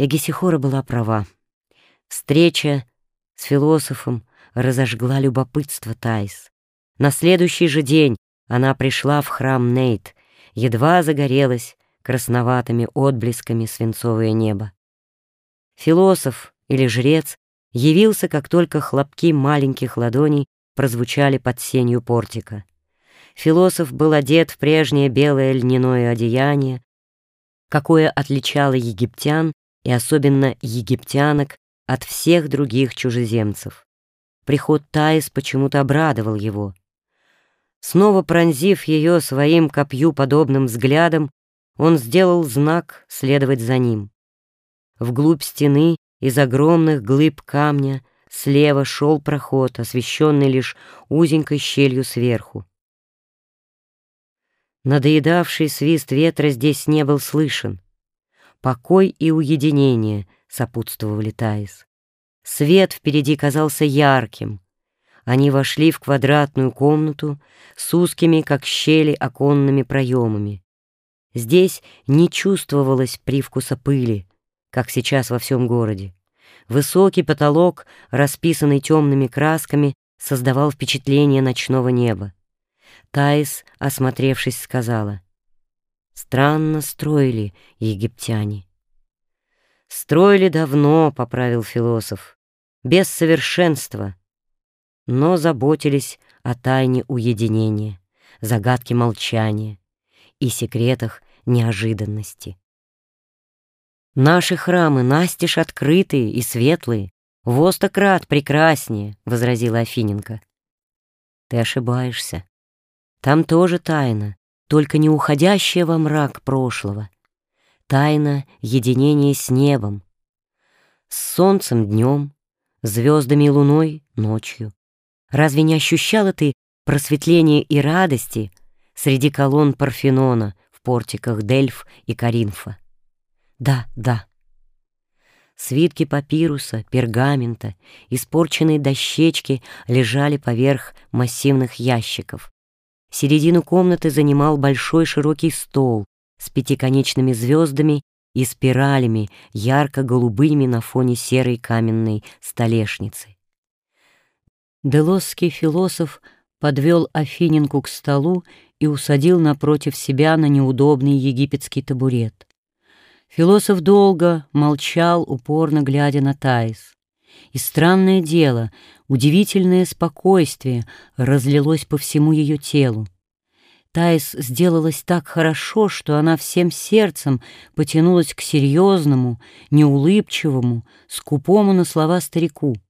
Эгисихора была права. Встреча с философом разожгла любопытство Тайс. На следующий же день она пришла в храм Нейт, едва загорелась красноватыми отблесками свинцовое небо. Философ или жрец явился, как только хлопки маленьких ладоней прозвучали под сенью портика. Философ был одет в прежнее белое льняное одеяние, какое отличало египтян и особенно египтянок от всех других чужеземцев. Приход Таис почему-то обрадовал его. Снова пронзив ее своим копью подобным взглядом, он сделал знак следовать за ним. Вглубь стены из огромных глыб камня слева шел проход, освещенный лишь узенькой щелью сверху. Надоедавший свист ветра здесь не был слышен. Покой и уединение сопутствовали Таис. Свет впереди казался ярким. Они вошли в квадратную комнату с узкими, как щели, оконными проемами. Здесь не чувствовалось привкуса пыли, как сейчас во всем городе. Высокий потолок, расписанный темными красками, создавал впечатление ночного неба. Таис, осмотревшись, сказала, «Странно строили египтяне». «Строили давно», — поправил философ, — «без совершенства, но заботились о тайне уединения, загадке молчания и секретах неожиданности. Наши храмы настежь открытые и светлые, востократ прекраснее, — возразила Афиненко. Ты ошибаешься. Там тоже тайна, только не уходящая во мрак прошлого. Тайна единения с небом, с солнцем днем, звездами и луной ночью. Разве не ощущала ты просветления и радости среди колонн Парфенона в портиках Дельф и Каринфа? Да, да. Свитки папируса, пергамента, испорченные дощечки лежали поверх массивных ящиков. Середину комнаты занимал большой широкий стол с пятиконечными звездами и спиралями, ярко-голубыми на фоне серой каменной столешницы. Делосский философ подвел Афиненку к столу и усадил напротив себя на неудобный египетский табурет. Философ долго молчал, упорно глядя на Таис. И странное дело, удивительное спокойствие разлилось по всему ее телу. Таис сделалась так хорошо, что она всем сердцем потянулась к серьезному, неулыбчивому, скупому на слова старику —